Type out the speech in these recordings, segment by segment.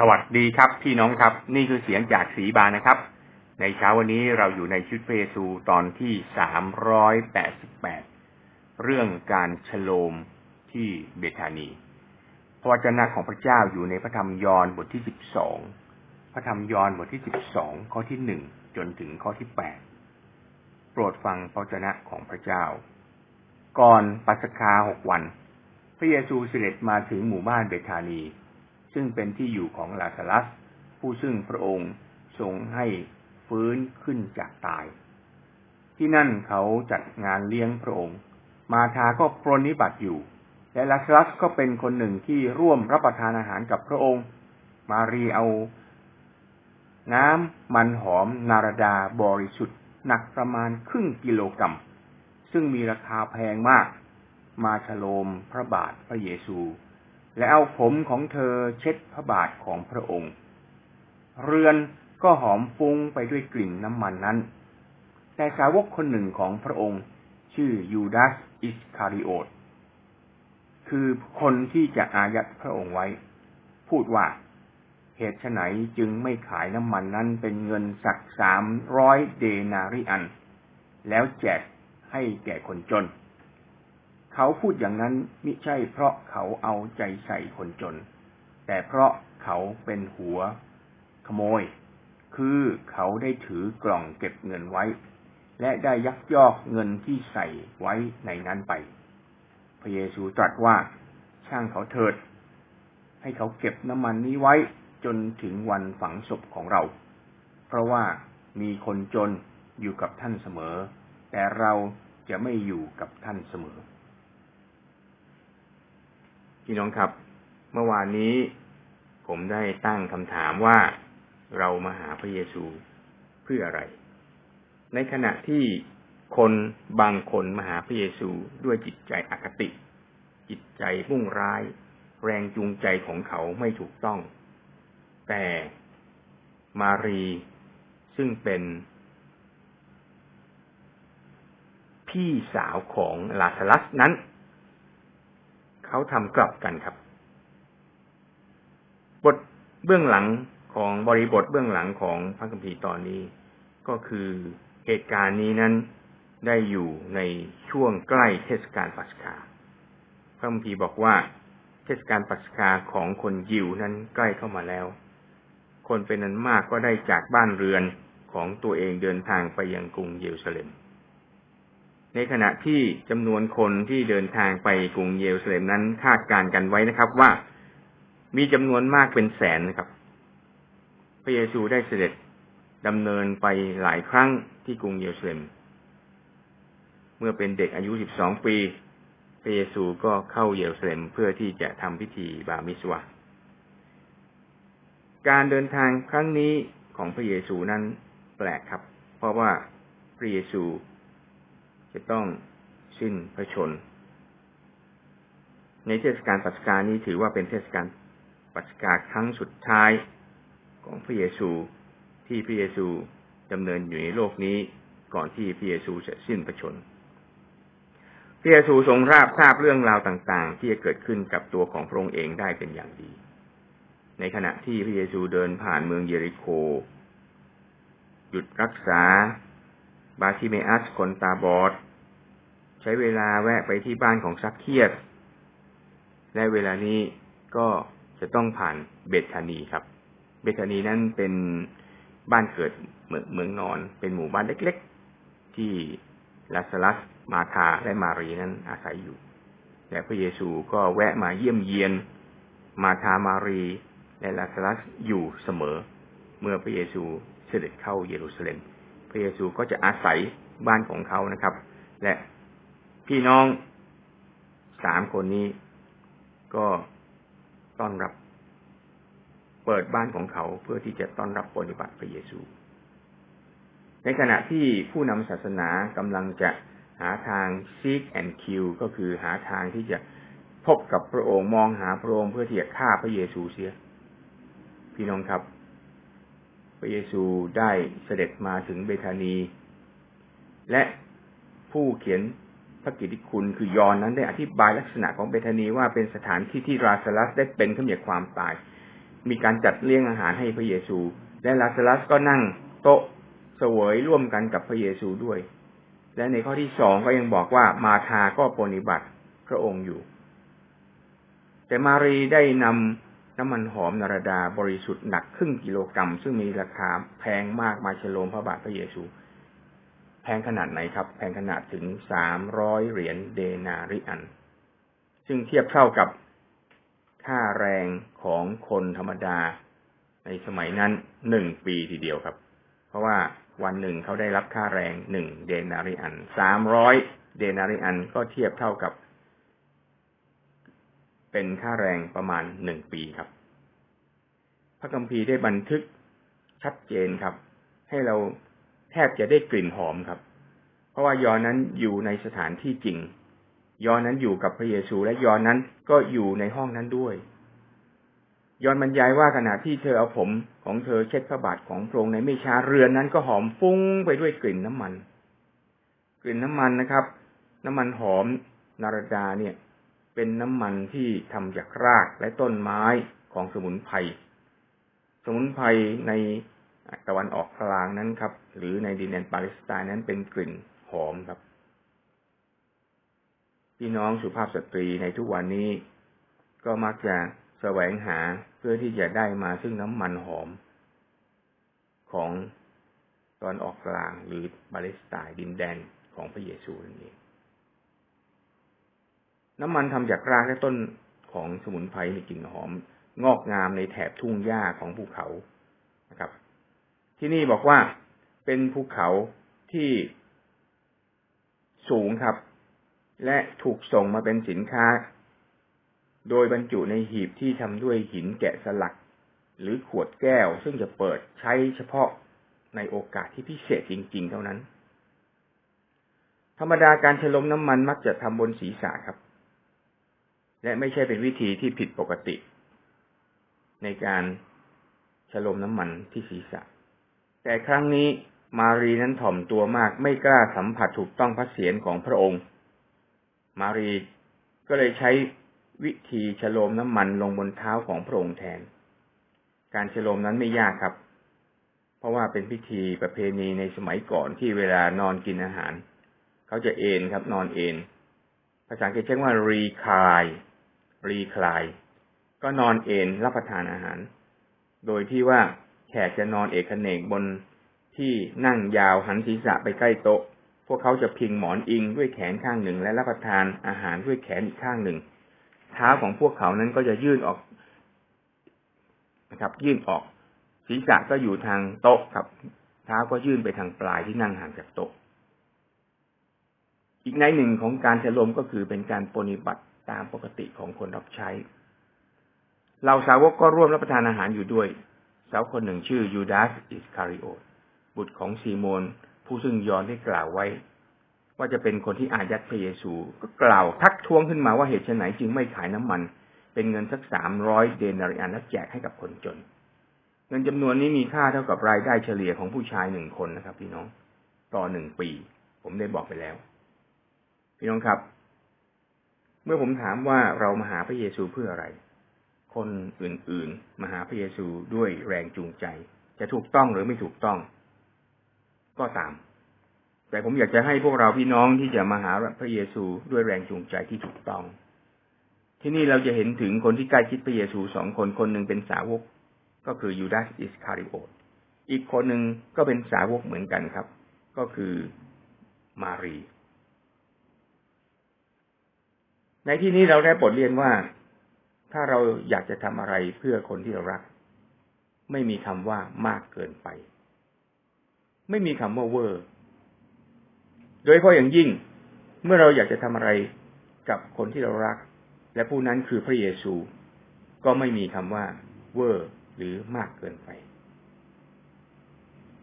สวัสดีครับพี่น้องครับ นี่คือเสียงจากสีบานนะครับ ในเช้าวันนี้เราอยู่ในชุดพระเยซูตอนที่สามร้อยแปดสิบแปดเรื่องการฉโลมที่เบธานี พระวจนะของพระเจ้าอยู่ในพระธรรมยอห์นบทที่สิบสองพระธรรมยอห์นบทที่สิบสองข้อที่หนึ่งจนถึงข้อที่แปดโปรดฟังพระวจนะของพระเจ้า ก่อนปัสกาหกวัน พระเยซูเสด็จมาถึงหมู่บ้านเบธานี ซึ่งเป็นที่อยู่ของลาซารัส ผู้ซึ่งพระองค์ทรงให้ฟื้นขึ้นจากตาย ที่นั่นเขาจัดงานเลี้ยงพระองค์ มาทาก็ปรนิบัติอยู่ และลาซารัสก็เป็นคนหนึ่งที่ร่วมรับประทานอาหารกับพระองค์ มารีเอา น้ำมันหอมนารดาบริสุทธิ์หนักประมาณครึ่งกิโลกรัม ซึ่งมีราคาแพงมาก มาฉโลมพระบาทพระเยซู และเอาผมของเธอเช็ดพระบาทของพระองค์ เรือนก็หอมฟุ้งไปด้วยกลิ่นน้ำมันนั้น แต่สาวกคนหนึ่งของพระองค์ ชื่อยูดาสอิสคาริโอตคือคนที่จะอายัดพระองค์ไว้ พูดว่า เหตุไฉนจึงไม่ขายน้ำมันนั้นเป็นเงินสักสามร้อยเดนาริอัน แล้วแจกให้แก่คนจน เขาพูดอย่างนั้นมิใช่เพราะเขาเอาใจใส่คนจน แต่เพราะเขาเป็นหัว ขโมย คือเขาได้ถือกล่องเก็บเงินไว้ และได้ยักยอกเงินที่ใส่ไว้ในนั้นไป พระเยซูตรัสว่าช่างเขาเถิด ให้เขาเก็บน้ำมันนี้ไว้จนถึงวันฝังศพของเรา เพราะว่ามีคนจนอยู่กับท่านเสมอ แต่เราจะไม่อยู่กับท่านเสมอ พี่น้องครับ เมื่อวานนี้ ผมได้ตั้งคำถามว่าเรามาหาพระเยซูเพื่ออะไร ในขณะที่คนบางคนมาหาพระเยซูด้วยจิตใจอคติ จิตใจมุ่งร้าย แรงจูงใจของเขาไม่ถูกต้อง แต่มารีซึ่งเป็น พี่สาวของลาซารัสนั้น เขาทำกลับกันครับ บทเบื้องหลังของบริบทเบื้องหลังของพระคัมภีร์ตอนนี้ ก็คือเหตุการณ์นี้นั้นได้อยู่ในช่วงใกล้เทศกาลปัสกาพระคัมภีร์บอกว่า เทศกาลปัสกาของคนยิวนั้นใกล้เข้ามาแล้ว คนเป็นนั้นมากก็ได้จากบ้านเรือนของตัวเองเดินทางไปยังกรุงเยรูซาเล็ม ในขณะที่จำนวนคนที่เดินทางไปกรุงเยรูซาเล็มนั้นคาดการณ์กันไว้นะครับว่ามีจำนวนมากเป็นแสนนะครับ พระเยซูได้เสด็จดำเนินไปหลายครั้งที่กรุงเยรูซาเล็ม เมื่อเป็นเด็กอายุ 12 ปี พระเยซูก็เข้าเยรูซาเล็มเพื่อที่จะทำพิธีบามิสวา การเดินทางครั้งนี้ของพระเยซูนั้นแปลกครับ เพราะว่าพระเยซู จะต้องสิ้นพระชน ในเทศกาลปัสกานี้ถือว่าเป็นเทศกาลปัสกาครั้งสุดท้ายของพระเยซูที่พระเยซูดำเนินอยู่ในโลกนี้ก่อนที่พระเยซูจะสิ้นพระชน พระเยซูทรงราบทราบเรื่องราวต่าง ๆ ที่จะเกิดขึ้นกับตัวของพระองค์เองได้เป็นอย่างดี ในขณะที่พระเยซูเดินผ่านเมืองเยริโค หยุดรักษา บาทิเมอัสคนตาบอด ใช้เวลาแวะไปที่บ้านของซักเคียสและเวลานี้ก็จะต้องผ่านเบธานีครับ เบธานีนั้นเป็นบ้านเกิดเมืองเมืองนอน เป็นหมู่บ้านเล็กๆ ที่ลาซารัสมาธาและมารีนั้นอาศัยอยู่ และพระเยซูก็แวะมาเยี่ยมเยียน มาธามารีและลาซารัสอยู่เสมอ เมื่อพระเยซูเสด็จเข้าเยรูซาเล็ม พระเยซูก็จะอาศัยบ้านของเขานะครับ และพี่น้องสามคนนี้ก็ต้อนรับ เปิดบ้านของเขาเพื่อที่จะต้อนรับปฏิบัติพระเยซู ในขณะที่ผู้นำศาสนากำลังจะหาทาง seek and kill ก็คือหาทางที่จะพบกับพระองค์มองหาพระองค์เพื่อที่จะฆ่าพระเยซูเสีย พี่น้องครับ พระเยซูได้เสด็จมาถึงเบธานี และผู้เขียนพระกิติคุณคือยอนนั้นได้อธิบายลักษณะของเบธานีว่าเป็นสถานที่ที่ราซาลัสได้เป็นขึ้นจากความตาย มีการจัดเลี้ยงอาหารให้พระเยซู และลาซารัสก็นั่งโต๊ะเสวยร่วมกันกับพระเยซูด้วย และในข้อที่สองก็ยังบอกว่ามาทาก็ปฏิบัติพระองค์อยู่ แต่มารีได้นำ น้ำมันหอมนารดาบริสุทธิ์หนักครึ่งกิโลกรัม ซึ่งมีราคาแพงมากมาเฉลมพระบาทพระเยซู แพงขนาดไหนครับ แพงขนาดถึงสามร้อยเหรียญเดนาริอัน ซึ่งเทียบเท่ากับค่าแรงของคนธรรมดาในสมัยนั้นหนึ่งปีทีเดียวครับ เพราะว่าวันหนึ่งเขาได้รับค่าแรงหนึ่งเดนาริอันสามร้อยเดนาริอันก็เทียบเท่ากับ เป็นค่าแรงประมาณหนึ่งปีครับ พระคัมภีร์ได้บันทึกชัดเจนครับ ให้เราแทบจะได้กลิ่นหอมครับ เพราะว่ายอนนั้นอยู่ในสถานที่จริง ยอนนั้นอยู่กับพระเยซูและยอนนั้นก็อยู่ในห้องนั้นด้วย ยอนบรรยายว่าขณะที่เธอเอาผมของเธอเช็ดพระบาทของพระองค์ในไม่ช้าเรือนนั้นก็หอมฟุ้งไปด้วยกลิ่นน้ำมัน กลิ่นน้ำมันนะครับ น้ำมันหอมนารดาเนี่ย เป็นน้ำมันที่ทำจากรากและต้นไม้ของสมุนไพร สมุนไพรในตะวันออกกลางนั้นครับ หรือในดินแดนปาเลสไตน์นั้นเป็นกลิ่นหอมครับพี่น้องสุภาพสตรีในทุกวันนี้ ก็มักจะแสวงหาเพื่อที่จะได้มาซึ่งน้ำมันหอม ของตอนออกกลางหรือปาเลสไตน์ดินแดนของพระเยซูนั่นเอง น้ำมันทำจากรากและต้นของสมุนไพรมีกลิ่นหอม งอกงามในแถบทุ่งหญ้าของภูเขานะครับ ที่นี่บอกว่าเป็นภูเขาที่สูงครับ และถูกส่งมาเป็นสินค้า โดยบรรจุในหีบที่ทำด้วยหินแกะสลัก หรือขวดแก้ว ซึ่งจะเปิดใช้เฉพาะในโอกาสที่พิเศษจริง ๆ เท่านั้น ธรรมดาการฉลมน้ำมันมักจะทำบนศีรษะครับ และไม่ใช่เป็นวิธีที่ผิดปกติ ในการฉลมน้ำมันที่ศีรษะ แต่ครั้งนี้มารีนั้นถ่อมตัวมากไม่กล้าสัมผัสถูกต้องพระเศียรของพระองค์ มารีก็เลยใช้วิธีฉลมน้ำมันลงบนเท้าของพระองค์แทน การฉลมนั้นไม่ยากครับ เพราะว่าเป็นพิธีประเพณีในสมัยก่อนที่เวลานอนกินอาหาร เขาจะเอนครับนอนเอน ภาษาอังกฤษเรียกว่า recline รีคลาย ก็นอนเอนรับประทานอาหาร โดยที่ว่าแขกจะนอนเอกเนกบนที่นั่งยาวหันศีรษะไปใกล้โต๊ะ พวกเขาจะพิงหมอนอิงด้วยแขนข้างหนึ่งและรับประทานอาหารด้วยแขนอีกข้างหนึ่ง เท้าของพวกเขานั้นก็จะยื่นออกนะครับ ยื่นออก ศีรษะก็อยู่ทางโต๊ะครับ เท้าก็ยื่นไปทางปลายที่นั่งห่างจากโต๊ะ อีกในหนึ่งของการฉลมก็คือเป็นการปฏิบัติ ตามปกติของคนรับใช้เราสาวกก็ร่วมรับประทานอาหารอยู่ด้วย สาวคนหนึ่งชื่อยูดาสอิสคาริโอตบุตรของซีโมน ผู้ซึ่งยอนได้กล่าวไว้ ว่าจะเป็นคนที่อายัดพระเยซู ก็กล่าวทักท้วงขึ้นมาว่าเหตุไหนจึงไม่ขายน้ำมัน เป็นเงินสักสามร้อยเดนาริอันแล้วแจกให้กับคนจน เงินจำนวนนี้มีค่าเท่ากับรายได้เฉลี่ยของผู้ชายหนึ่งคนนะครับ พี่น้อง ต่อหนึ่งปี ผมได้บอกไปแล้ว พี่น้องครับ มื่อผมถามว่าเรามาหาพระเยซูเพื่ออะไร คนอื่นๆ มาหาพระเยซูด้วยแรงจูงใจ จะถูกต้องหรือไม่ถูกต้อง ก็ตาม แต่ผมอยากจะให้พวกเราพี่น้องที่จะมาหาพระเยซูด้วยแรงจูงใจที่ถูกต้อง ที่นี่เราจะเห็นถึงคนที่ใกล้ชิดพระเยซูสองคนคนหนึ่งเป็นสาวก ก็คือยูดาสอิสคาริโอตอีกคนหนึ่งก็เป็นสาวกเหมือนกันครับ ก็คือมารี ในที่นี้เราได้บทเรียนว่า ถ้าเราอยากจะทำอะไรเพื่อคนที่เรารัก ไม่มีคำว่ามากเกินไป ไม่มีคำว่าเวอร์ โดยเฉพาะอย่างยิ่ง เมื่อเราอยากจะทำอะไรกับคนที่เรารัก และผู้นั้นคือพระเยซู ก็ไม่มีคำว่า เวอร์หรือมากเกินไป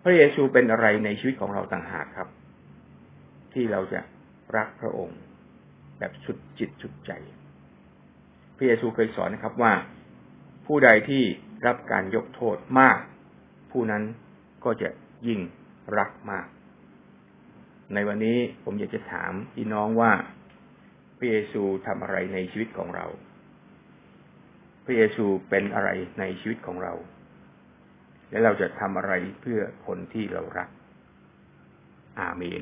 พระเยซูเป็นอะไรในชีวิตของเราต่างหากครับ ที่เราจะรักพระองค์ แบบสุดจิตสุดใจ พระเยซูเคยสอนนะครับว่า ผู้ใดที่รับการยกโทษมาก ผู้นั้นก็จะยิ่งรักมาก ในวันนี้ผมอยากจะถามพี่น้องว่าพระเยซูทำอะไรในชีวิตของเรา พระเยซูเป็นอะไรในชีวิตของเรา และเราจะทำอะไรเพื่อคนที่เรารัก อาเมน